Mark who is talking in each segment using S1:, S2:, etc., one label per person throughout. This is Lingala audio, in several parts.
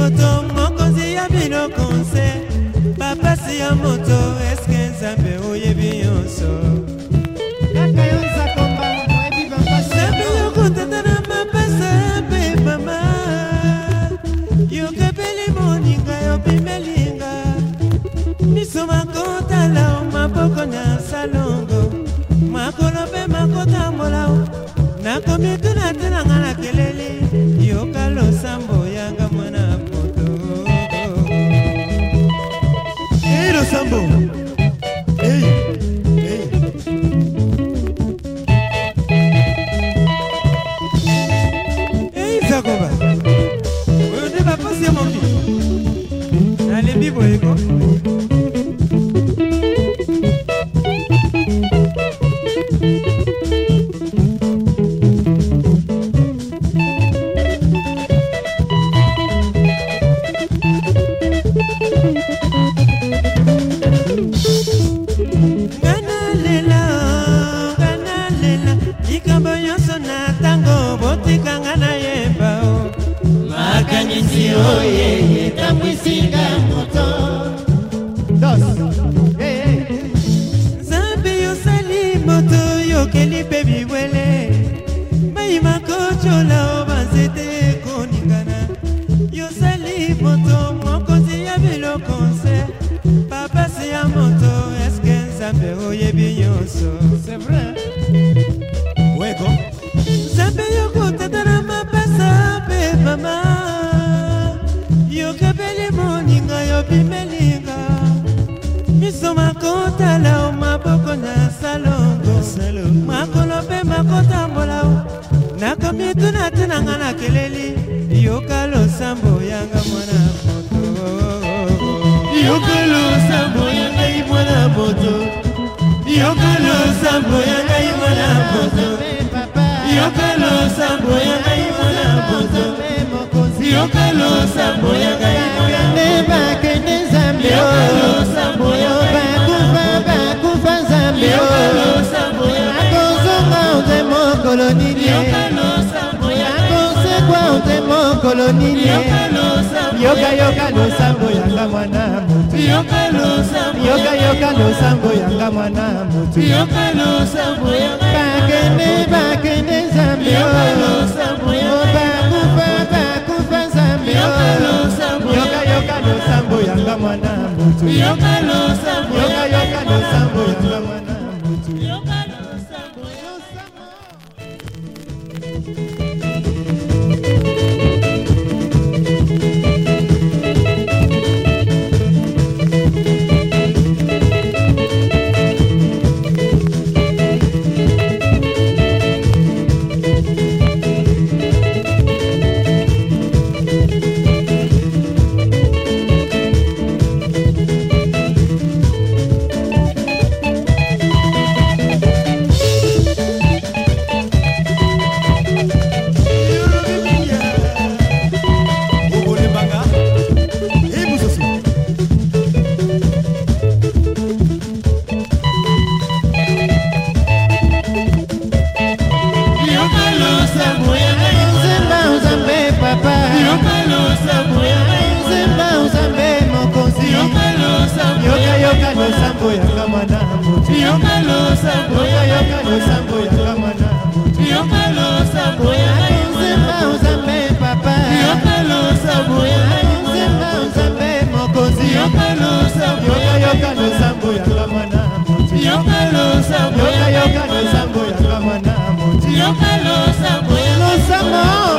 S1: moto mokonzi ya biloko nse bapasi ya moto eske nzambe oyebi nyonso moto yokeli mpe bibwele mai makotiola o banzete ekoningana yosali moto mokonzi ya biloko nse papasi ya moto eske nzambe oyebi nyonso nzambe yokotatana mapasa mpe mama yokebeli moninga yobimelinga miso makotala o maboko na salo tunatunanga na keleli yoka losambo yanga mwana moto yoka losambo yangai mwana moto yoka losambo yangai mwana moto yoka losambo yangai mwana moto yoka losambo yangai mwana lokolo nini yokayoka losambo yanga mwana motu yokayoka losambo yanga mwana motu
S2: bakende
S1: bakende nzambe bakufa bakufa nzambe yokayoka losambo yanga mwana motu yokayoka losambo yoka losambo yanga mwana moto yoka losambo yoka losambo yanga mwana moto yoka losambo yanga nzema nzambe papa yoka losambo yanga nzema nzambe mokonzi yoka losambo yoka yoka losambo yanga mwana moto yoka losambo yoka yoka losambo yanga mwana moto yoka losambo losambo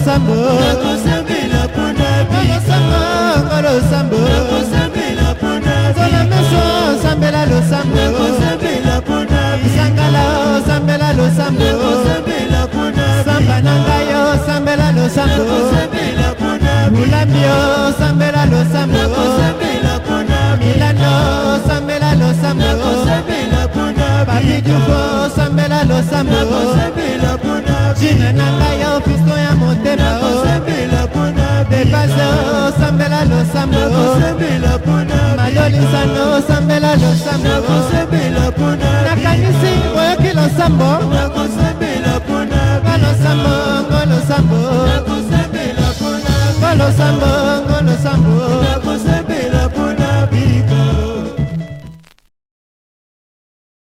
S1: losambo nakosambela mpo na bisaanga losambo nakosambela mpo na zola meso osambela losambo nakosambela mpo na bisangala osambela losambo nakosambela mpo na samba na ngai osambela losambo nakosambela mpo na mulambi osambela losambo nakosambela mpo na milano osambela losambo nakosambela mpo na bamiduko osambela losambo nakosambela mpo na jine na ngai motema depase osambela losambo malolisano osambela losambo nakanisi oyoki losambo ngolosambo ngolosambo ngolosambo ngolosambo